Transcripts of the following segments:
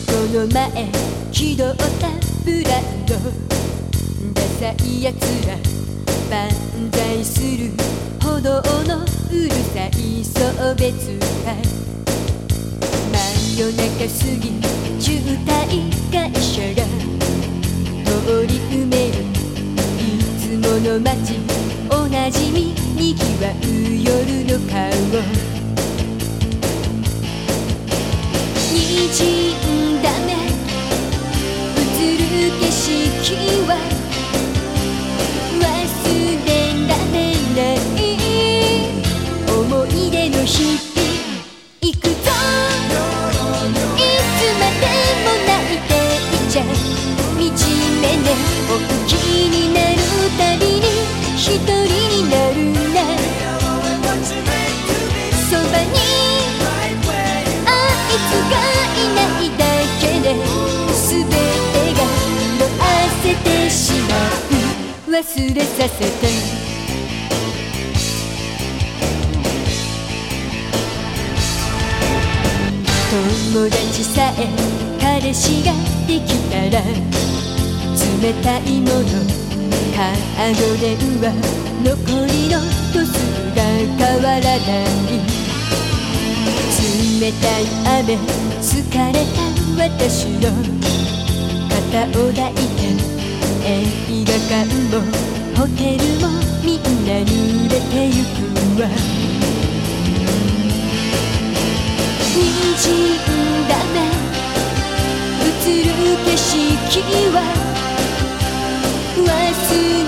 この前気取ったブランドダサいやつら万歳するほどのうるさい送別会真夜中過ぎ渋滞会社が通り埋める。いつもの街おなじみにぎわう。させて。友達さえ彼氏ができたら冷たいものカード電話残りの度数が変わらない。冷たい雨疲れた私の肩を抱いて映画館もホテルもみんな濡れてゆくわ。滲んだね。映る景色は。忘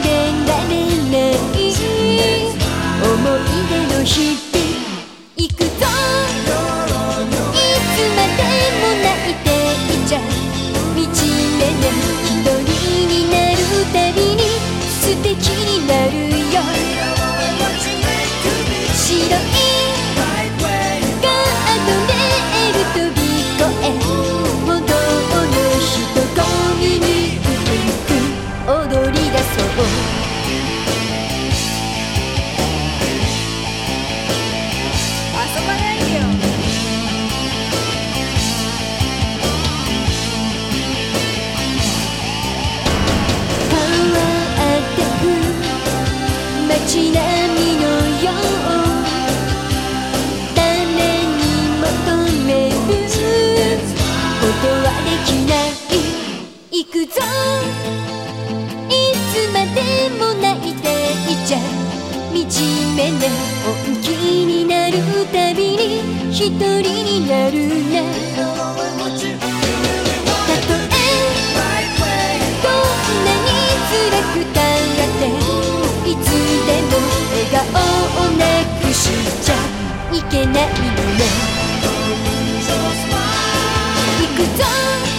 れられない。思い出の日いつまでも泣いていちゃ惨めな本気になるたびに一人になるなたとえどんなに辛くたっていつでも笑顔をなくしちゃいけないのね。いくぞ。